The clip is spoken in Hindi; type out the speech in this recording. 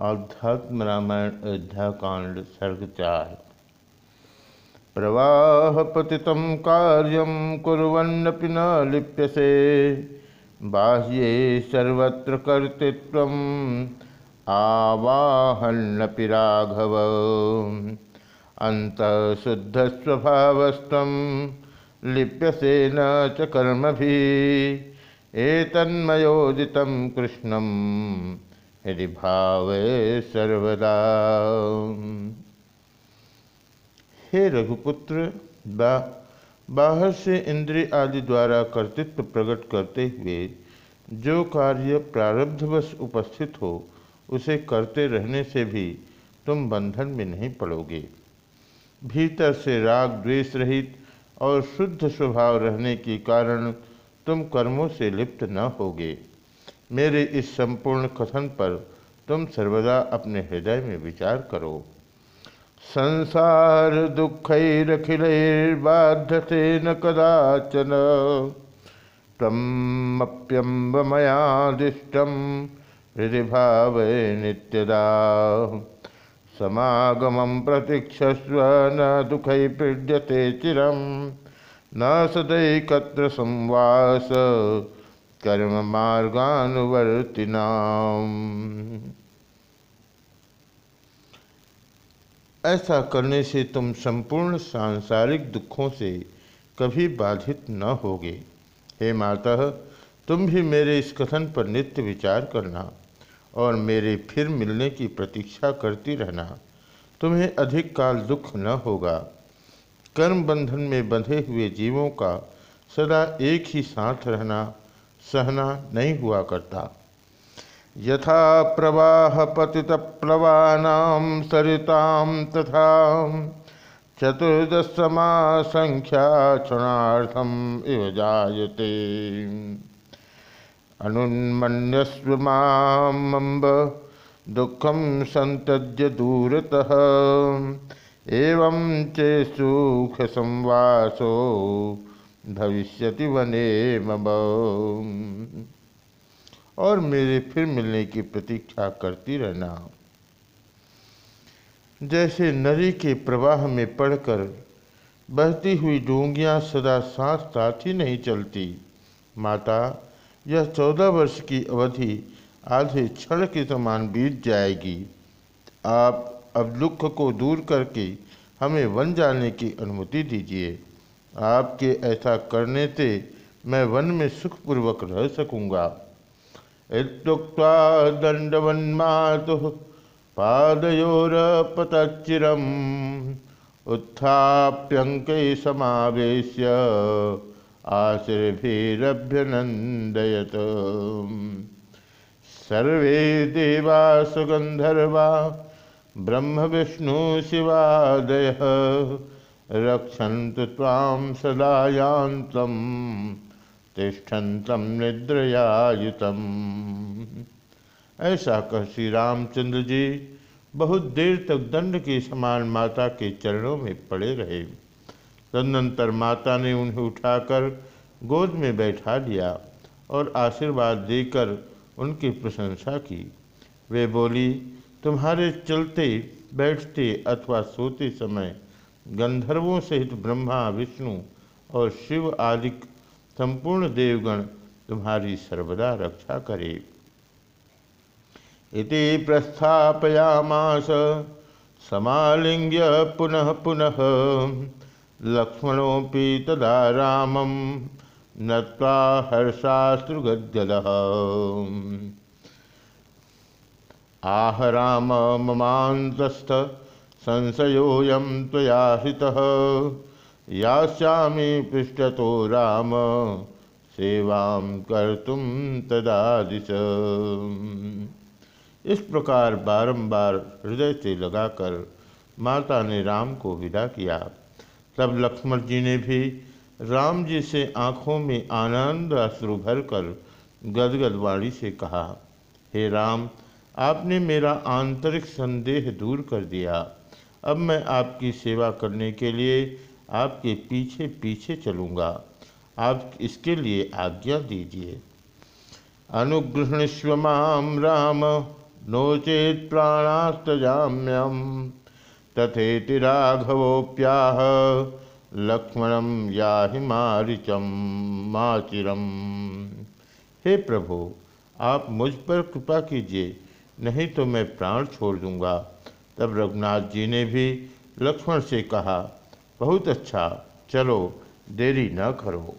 आध्यात्म रामायण अध्याकांड सर्ग चार प्रवाह पतित कार्य कुरन्नपि न लिप्यसे। बाह्ये सर्वत्र कर्तृत्व आवाहन्नपि राघव। अंतशुद्धस्वभावस्त लिप्यसे न च कर्म भी एक एतन्मयोदित कृष्णम। यदि भाव सर्वदा। हे रघुपुत्र, बा, बाहर से इंद्रिय आदि द्वारा कर्तृत्व प्रकट करते हुए जो कार्य प्रारब्धवश उपस्थित हो, उसे करते रहने से भी तुम बंधन में नहीं पड़ोगे। भीतर से राग द्वेष रहित और शुद्ध स्वभाव रहने के कारण तुम कर्मों से लिप्त न होगे। मेरे इस संपूर्ण कथन पर तुम सर्वदा अपने हृदय में विचार करो। संसार दुखैरखिलैर्बाध्यते न कदाचन। तमप्यम्ब मयादिष्टम हृदय भाव नित्यदा। समागम प्रतीक्षस्व न दुख पीड्यते चिरम। न सदैकत्र संवास। कर्म मार्गानुवर्तिना ऐसा करने से तुम संपूर्ण सांसारिक दुखों से कभी बाधित न होगे। हे माता, तुम भी मेरे इस कथन पर नित्य विचार करना और मेरे फिर मिलने की प्रतीक्षा करती रहना। तुम्हें अधिक काल दुख न होगा। कर्म बंधन में बंधे हुए जीवों का सदा एक ही साथ रहना सहना नहीं हुआ करता। यथा प्रवाह पतित प्लवानाम सरिताम तथा चतुर्दशमा संख्या क्षणार्थम इव जायते। अनुन्मन्यस्व मामब दुखम संतज्य दूरतः। एवं चे सुख संवासो भविष्यति वने मम। और मेरे फिर मिलने की प्रतीक्षा करती रहना। जैसे नदी के प्रवाह में पड़कर बहती हुई डूंगियाँ सदा साथ साथ ही नहीं चलती। माता, यह चौदह वर्ष की अवधि आधे क्षण के समान बीत जाएगी। आप अब दुख को दूर करके हमें वन जाने की अनुमति दीजिए। आपके ऐसा करने से मैं वन में सुखपूर्वक रह सकूँगा। इतुक्ता दंडवन्मातु पादयोरपतचिरम उत्थाप्यंक समावेश आशीर्भिरभ्यनंदयत सर्वे देवा सुगंधर्वा ब्रह्म विष्णु शिवादय। रक्षन्तु तां सदायान्तं, तिष्ठन्तं निद्रयायुतम् ऐसा कह श्री रामचंद्र जी बहुत देर तक दंड के समान माता के चरणों में पड़े रहे। तदनंतर माता ने उन्हें उठाकर गोद में बैठा लिया और आशीर्वाद देकर उनकी प्रशंसा की। वे बोली, तुम्हारे चलते, बैठते अथवा सोते समय गंधर्वों सहित ब्रह्मा, विष्णु और शिव आदि संपूर्ण देवगण तुम्हारी सर्वदा रक्षा करे। इति प्रस्थापयामास समालिंग्य पुनः पुनः लक्ष्मणोपि तदा रामम नत्वा हर्षाश्रुगद्गद आह राम ममांतस्थ संशयोऽयं त्वया हितः। यास्यामि पृष्ठतो राम, सेवां कर्तुम तदादिश। इस प्रकार बारंबार हृदय से लगाकर माता ने राम को विदा किया। तब लक्ष्मण जी ने भी राम जी से आँखों में आनंद अश्रु भरकर गदगद वाणी से कहा, हे राम, आपने मेरा आंतरिक संदेह दूर कर दिया। अब मैं आपकी सेवा करने के लिए आपके पीछे पीछे चलूँगा। आप इसके लिए आज्ञा दीजिए। अनुगृहणस्व माम राम, नो चेत प्राणास्तजाम्यम। तथेति राघवोप्याह लक्ष्मणम या हिमारिचम माचिरम। हे प्रभु, आप मुझ पर कृपा कीजिए, नहीं तो मैं प्राण छोड़ दूँगा। तब रघुनाथ जी ने भी लक्ष्मण से कहा बहुत अच्छा चलो देरी न करो।